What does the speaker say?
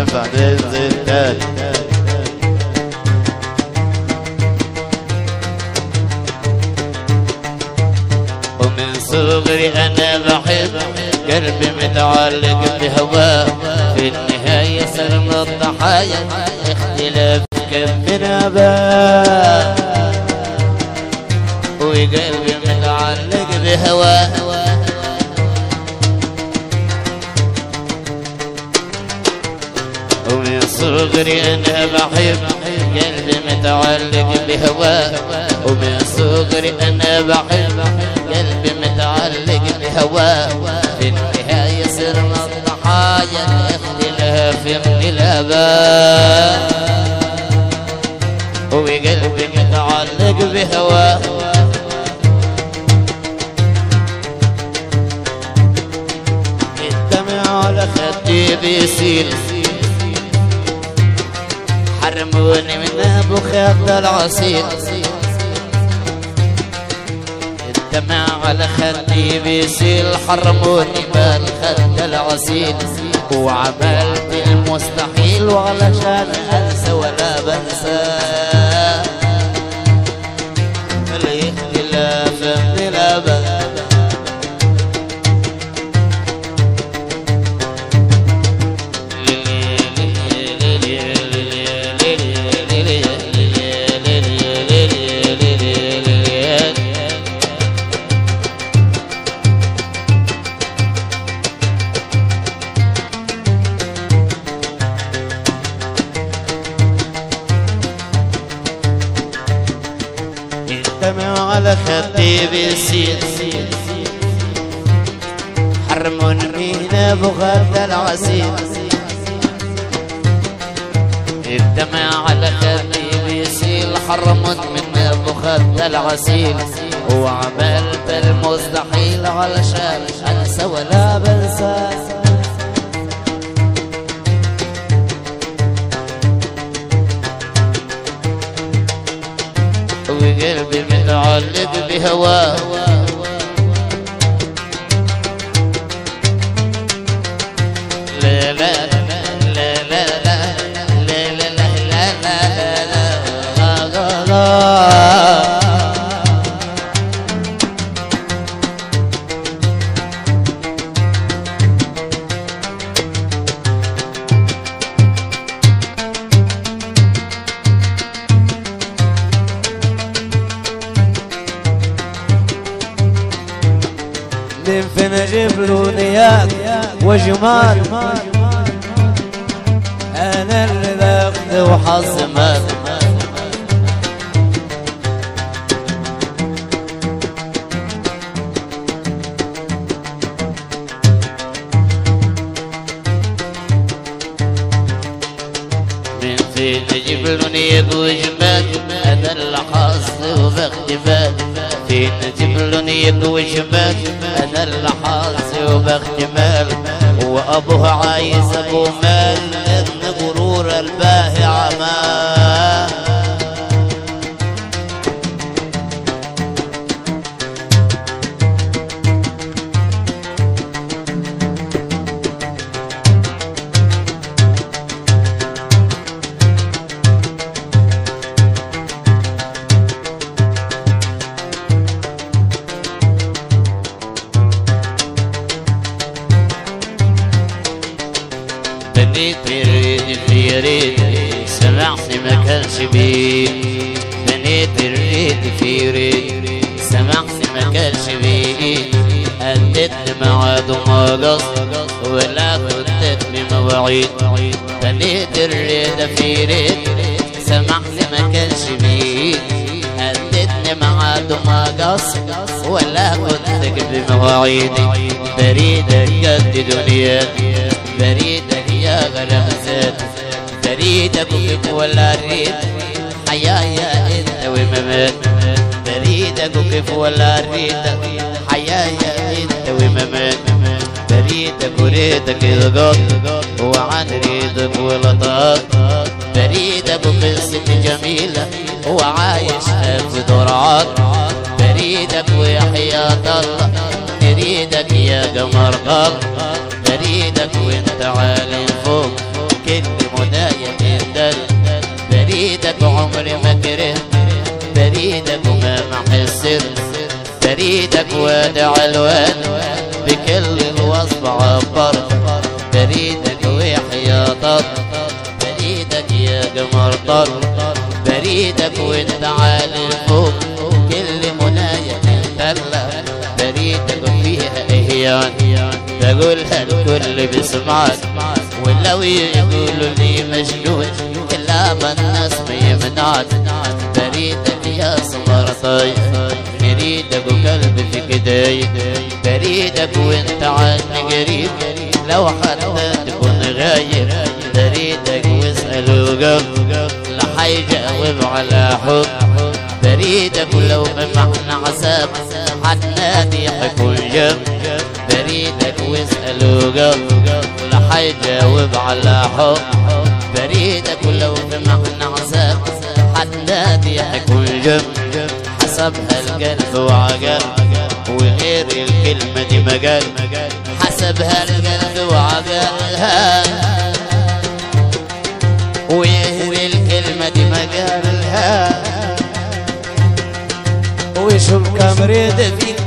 ينفع بالزتات ومن صغري أنا بحب قلبي متعلق بهواه في النهاية سلم الضحايا اختلاف كم من اباه وقلبي متعلق بهواه صغري أنا بحب قلبي متعلق بهواه ومن صغري أنا بحب قلبي متعلق بهواه في النهاية صرنا الضحايا الاختلاف الاباء وقلبي متعلق بهواه الدمع على خدي بيسيل. حرموني من ابو خد العصير الدمع على خدي بيسيل حرموني من خد العصير وعملت المستحيل وعلشان أنسى ولا بنسى. دمي على خدي بيسيد حرمون من أبو غدا العسيد الدمع على خدي بيسيل حرمون من أبو غدا العسيل وعمل بالمستحيل علشان أنسى ولا بل هواه يمكن أجيب له دياك وجمال. أنا اللي باخده وحظ مال من فين أجيب أنا اللي حظي وباخد بالي فين جبل يدوش شمال أنا اللي حاصي وبختمال وابوها عايز أبو مال. سمعت ما كانش بيه بنيت الريد في ريد سمعت ما كانش بيه أديت ميعاد وما قصد ولا خدت بمواعيد بنيت الريد في ريد ما كانش بيه أديتني ميعاد وما قصد ولا كنت بمواعيدي بريدك قد دنياك بريدك يا غرمزات بريدك وكيف ولا ريد حيايا أنت وممات بريدك وكيف ولا ريد حيايا أنت وممات بريدك وريدك يضغط. وعن ريدك ولطات بريدك وقصة جميلة وعايش في درعات بريدك ويحيى الله نريدك يا قمر قلب بريدك وانت عالي عمري ما كرهت بريدك وما محسر بريدك وادع الواد بكل الوصف عبر بريدك ويحيى طر بريدك يا قمر طر بريدك وانت عالي فوق كل منايا خلى بريدك فيها إهيان بقولها الكل بيسمعك ولو يقولوا لي مجنون كلام الناس ما يمنعك بريدك يا سمر طيب بريدك وقلبي في كداي بريدك وانت عني قريب لو حتى تكون غايب. بريدك واسأل وقلب لا حيجاوب على حب. بريدك ولو بمعنى عذاب حنادي حيكون جنب بريدك واسأل وقلب لا حيجاوب على حب. حنادي حيكون جنب حسبها القلب وعقل وغير الكلمة دي مقال. حسبها القلب وعقلها ويهدي الكلمة دي مقالها. ويشوف كم ريد فيك